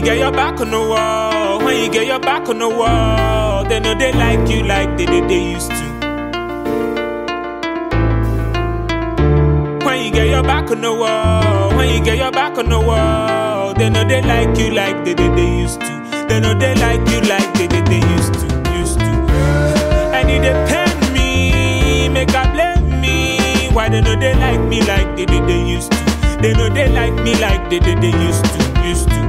you get your back on the wall, when you get your back on the wall, they know they like you like they, they, they used to. When you get your back on the wall, when you get your back on the wall, they know they like you like they, they, they used to. They know they like you like they, they, they used to, used to. And it depend me, make I blame me. Why they know they like me like they, they, they used to. They know they like me like they, they, they used to, used to.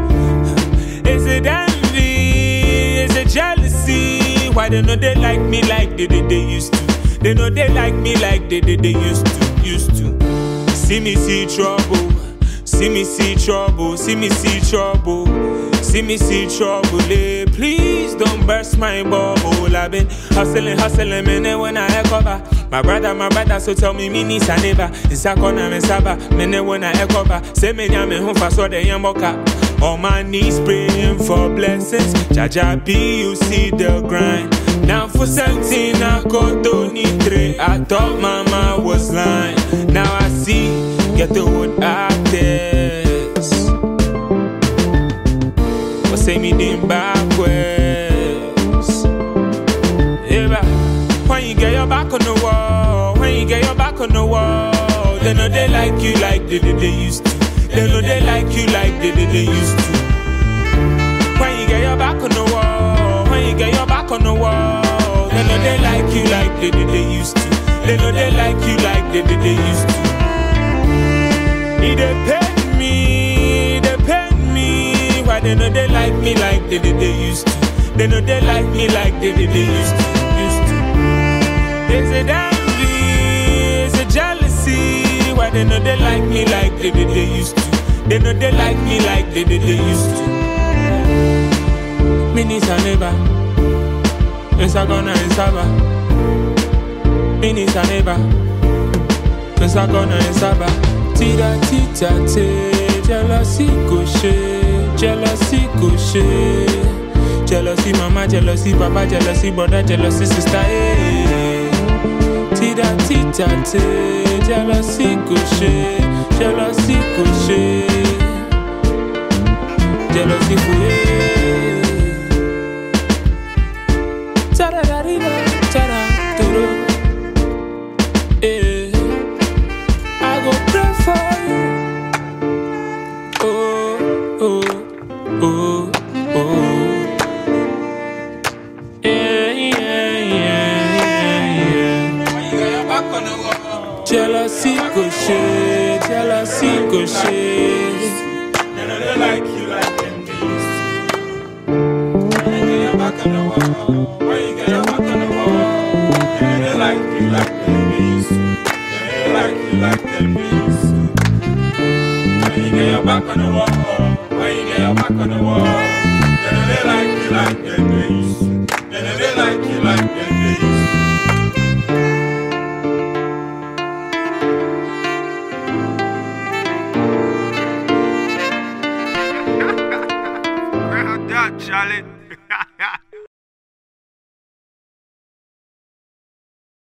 Why they know they like me like they, they, they used to? They know they like me like they, they, they used to, used to. See me see trouble, see me see trouble, see me see trouble, see me see trouble. Eh, please don't burst my bubble. I've been hustling, hustling, man, when I recover. My brother, my brother, so tell me, me need a neighbor. It's a corner, me saba, man, when I recover. Say me, I'm home for so the yamboka. On my knees praying for blessings. Jaja B, you see the grind. Now for 17, I got Tony three. I thought mama was lying. Now I see, get the wood artist. But say me backwards. Yeah, when you get your back on the wall, when you get your back on the wall, they know they like you like they, they, they used to. They know they like you like they, they used to. When you get your back on the wall, when you get your back on the wall, they know they like you like they, they used to. They know they like you like they, they used to. It depend me, depend me. Why they know they like me like they, they used to. They know they like me like they, they, they used to, used to. Is it envy? Is it jealousy? Why they know they like me like they, they, they used to? They know they like me like they, they, they used to. Minis a neighbor, it's a gonna it's a Minis a neighbor, it's a gonna it's a Tira tita te, jealousy go she, jealousy go she. Jealousy mama, jealousy papa, jealousy brother, jealousy sister. Hey. Tira tita te, go she. Jealousy fouye. Tarararira, taratoro. Eh, I you. Oh, oh, oh, oh. Yeah, yeah, yeah, yeah, yeah. Jealousy cocher, jealousy cocher. They don't like you like envy. And they are back on the wall. Why you get your back on the wall? They don't like you like them envy. They don't like you like them envy. Why you get your back on the wall? Why you get your back on the wall? They don't like you like them envy. shot, Charlie.